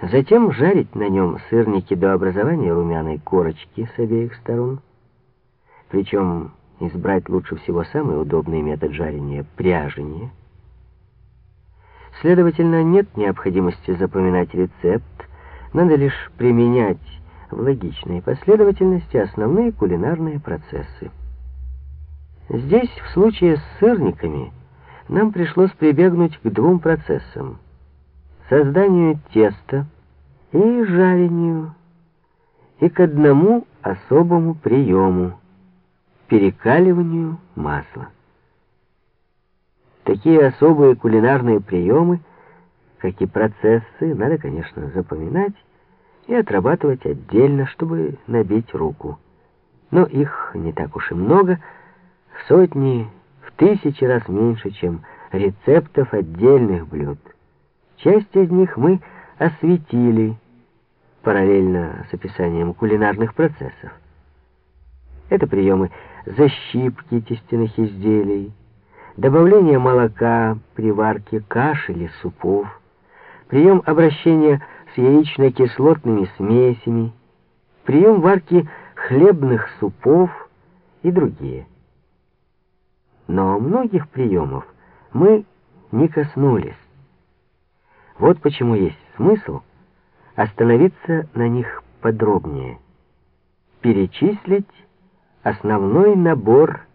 Затем жарить на нем сырники до образования румяной корочки с обеих сторон. Причем избрать лучше всего самый удобный метод жарения — пряжение. Следовательно, нет необходимости запоминать рецепт, надо лишь применять в логичной последовательности основные кулинарные процессы. Здесь, в случае с сырниками, нам пришлось прибегнуть к двум процессам. Созданию теста и жарению, и к одному особому приему — перекаливанию масла. Такие особые кулинарные приемы, как и процессы, надо, конечно, запоминать и отрабатывать отдельно, чтобы набить руку. Но их не так уж и много — в сотни, в тысячи раз меньше, чем рецептов отдельных блюд. Часть из них мы осветили параллельно с описанием кулинарных процессов. Это приемы защипки тестяных изделий, добавление молока при варке каш или супов, прием обращения с яично-кислотными смесями, прием варки хлебных супов и другие. Но многих приемов мы не коснулись. Вот почему есть смысл остановиться на них подробнее, перечислить основной набор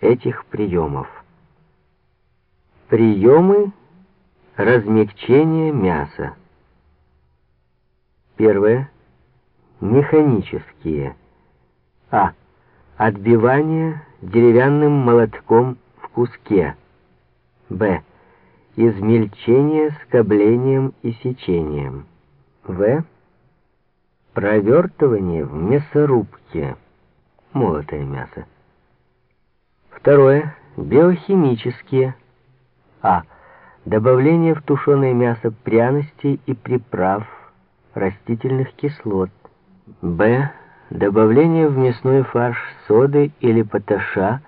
этих приемов. Приемы размягчения мяса. Первое. Механические. А. Отбивание деревянным молотком в куске. Б. Измельчение скоблением и сечением. В. Провертывание в мясорубке. Молотое мясо. Второе. Биохимические. А. Добавление в тушеное мясо пряностей и приправ, растительных кислот. Б добавление в мясной фарш соды или поташа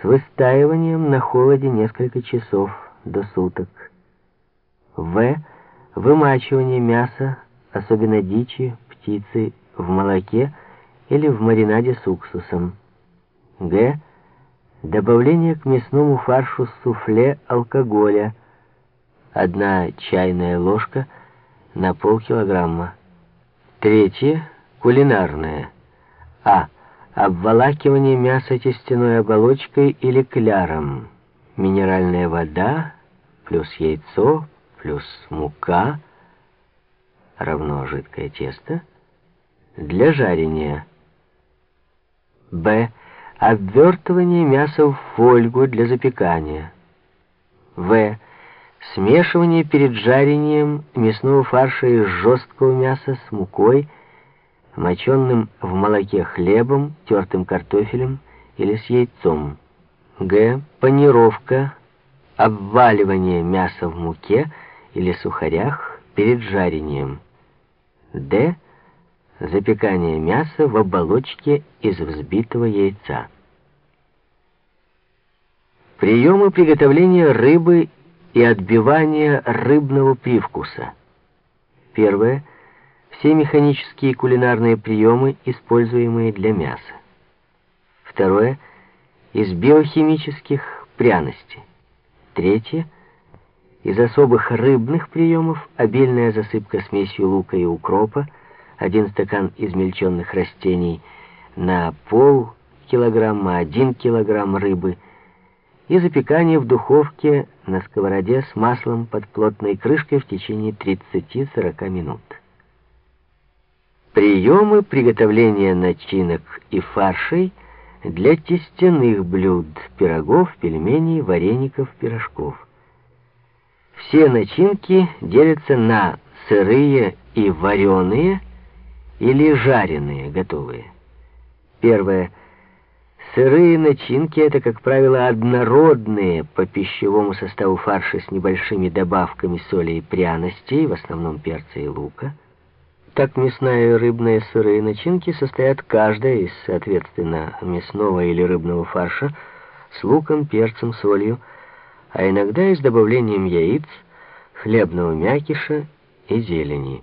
с выстаиванием на холоде несколько часов до суток. В. Вымачивание мяса, особенно дичи, птицы, в молоке или в маринаде с уксусом. Г. Добавление к мясному фаршу суфле алкоголя. Одна чайная ложка на полкилограмма. Третье Кулинарное. А. Обволакивание мяса тестяной оболочкой или кляром. Минеральная вода плюс яйцо плюс мука равно жидкое тесто для жарения. Б. Обвертывание мяса в фольгу для запекания. В. Смешивание перед жарением мясного фарша из жесткого мяса с мукой моченным в молоке хлебом, тертым картофелем или с яйцом. Г. Панировка, обваливание мяса в муке или сухарях перед жарением. Д. Запекание мяса в оболочке из взбитого яйца. Приемы приготовления рыбы и отбивания рыбного привкуса. Первое – все механические кулинарные приемы, используемые для мяса. Второе — из биохимических пряностей. Третье — из особых рыбных приемов обильная засыпка смесью лука и укропа, один стакан измельченных растений на пол килограмма, один килограмм рыбы и запекание в духовке на сковороде с маслом под плотной крышкой в течение 30-40 минут. Приемы приготовления начинок и фаршей для тестяных блюд, пирогов, пельменей, вареников, пирожков. Все начинки делятся на сырые и вареные или жареные, готовые. Первое. Сырые начинки — это, как правило, однородные по пищевому составу фарши с небольшими добавками соли и пряностей, в основном перца и лука. Так мясная и рыбная сырые начинки состоят каждая из, соответственно, мясного или рыбного фарша с луком, перцем, солью, а иногда и с добавлением яиц, хлебного мякиша и зелени.